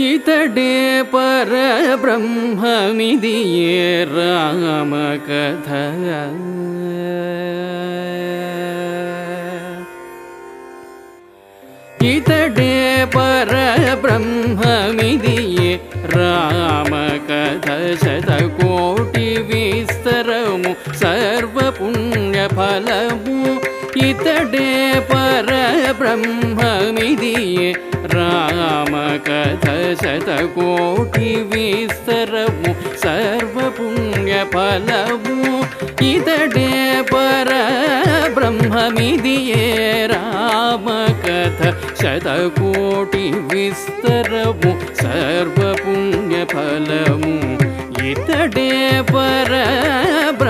इतडे परब्रह्ममिदिये रामकथा। इतडे परब्रह्ममिदिये रामकथा। शतकोटिविस्तरमु सर्वपुण्यफलमु इतडे परब्रह्ममिदिये रामकथ शतकोटिविस्तरमु सर्वपुण्यफलमु इतडे परब्रह्ममिदिये रामकथ शतकोटिविस्तरमु सर्वपुण्यफलमु इतडे परब्रह्ममिदिये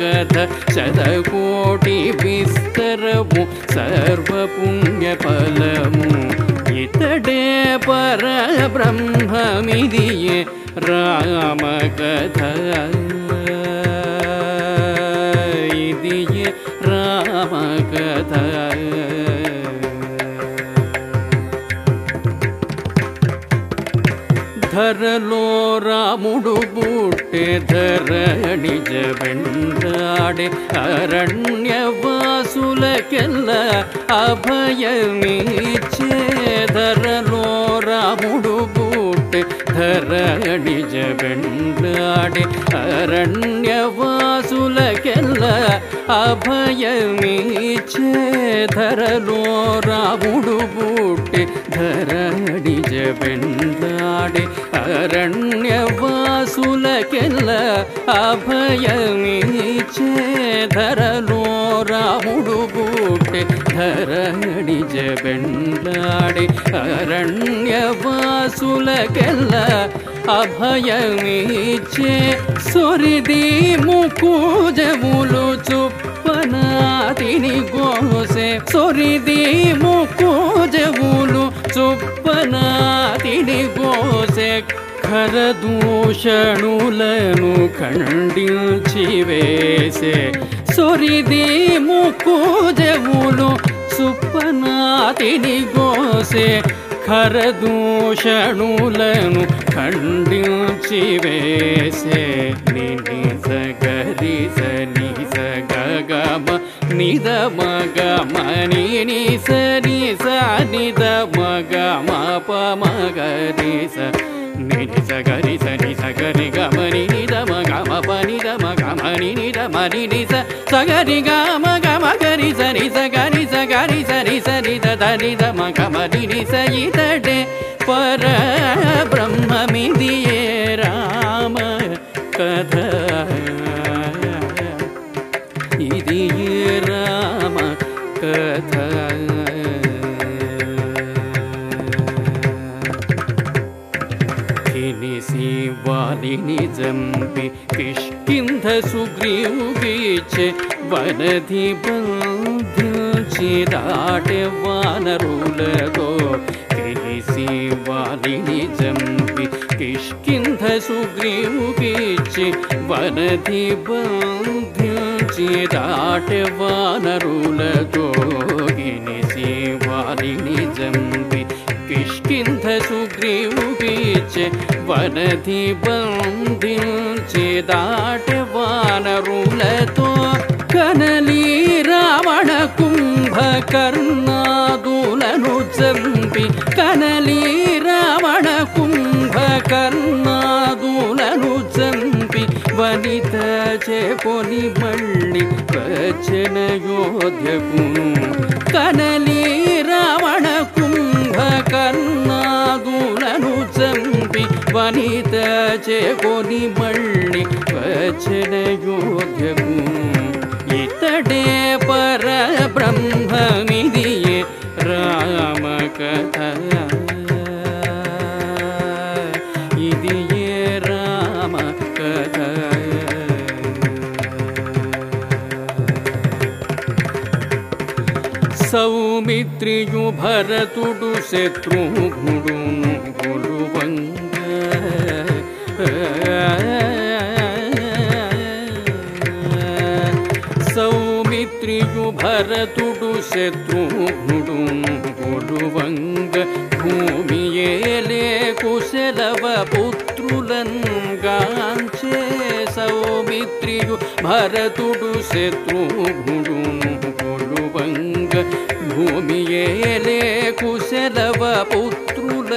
रामकथ शतकोटिविस्तरमु सर्वपुण्यफलमु। इतडे परब्रह्ममिदिये रामकथा ధరలో రాముడు పుట్టే ధరణిజ వెండాడే అరణ్యవాసులకెల్ల అభయమిచ్చే ధరలో రాముడు పుట్టే ధరణిజ వెండాడే అరణ్యవాసులకెల్ల అభయమిచ్చే ధరలో రాముడు పుట్టే ధరణి జబెండాడే అరణ్యవాసులకెల్ల అభయమిచ్చే ధరలో రాముడు బుట్టె ధరణి జబెండాడే అరణ్యవాసులకెల్ల అభయమిచ్చే సొరిది ముకుజములు చుప్పనాతిని గోసే సొరిది ముకుజములు చుప్పనాతిని గోసే ఖరదూషణులను ఖండించి వేసే సొరిది ముకుజములు సుప్పనాతిని గోసే ఖరదూషణులను ఖండించి వేసే నిని సగరి సని సగమ மனித மக மணினி சரி சனித மக மப மகரி ச நிதி சகரி சனி சகரி கமனி நித மக மப நித மக மணி நித மணி நிச சகரி கம கம கரி சரி சகரி சகரி சரி சரி தரி த மக மணி நிச இதடே பர பிரம்மமிதியே िनी जम्बी किन्ध सुग्रियीच वनधिराटवागो रिवालिनी जम्बी किन्ध सुग्रियच वनधिट वुलो गिवलिनी जम्बे किष् किन्ध सुग्रियच గినిసి వాలిని జంపి కిష్కింధ సుగ్రీవుగిచ్చే వనధి బంధించి దాటె వానరులతో కనలి రావణ కుంభకర్ణాదులను చంపి కనలి రావణ కుంభకర్ణాదులను చంపి వనిత చేకొని మళ్ళీ వచ్చన యోధ్యకును కనలి రావణ కుంభకర్ణాదులను చంపి वनित चे कोनि मल्लि वचन योग्यगु इतडे पर ब्रह्ममिदिये राम कथया राम कथय सौमो भरुडु सेतु సౌమిత్రియు భరతుడు శత్రుఘుడు భూమి భూమియేలే కుశలవ పుత్రులంగాంచే సౌమిత్రియు భరతుడు శత్రుఘుడు కొలువంగ భూమియేలే కుశలవ పుత్రుల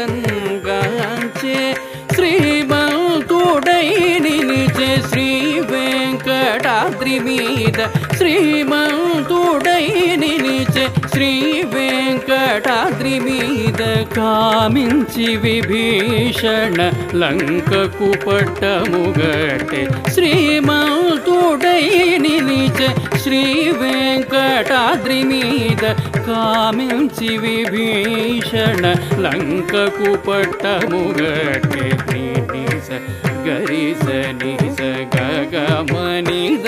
శ్రీమంతుడై నిలిచే శ్రీ వెంకటాద్రి మీద కామించి విభీషణ లంకకు పట్టముగటే శ్రీమంతుడై నిలిచే శ్రీ వెంకటాద్రి మీద కామించి విభీషణ లంకకు పట్టముగటే నిస గరిస నిస గగ మనిద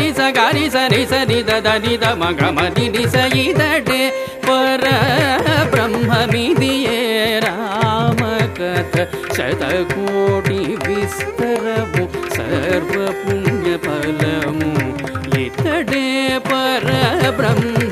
సరి సని దద నిదమ గమ నిరిస ఇదడే పర బ్రహ్మమిదియే రామ కథ శతకోటి విస్తరము సర్వ పుణ్య ఫలము ఇతడే పర బ్రహ్మమిదియే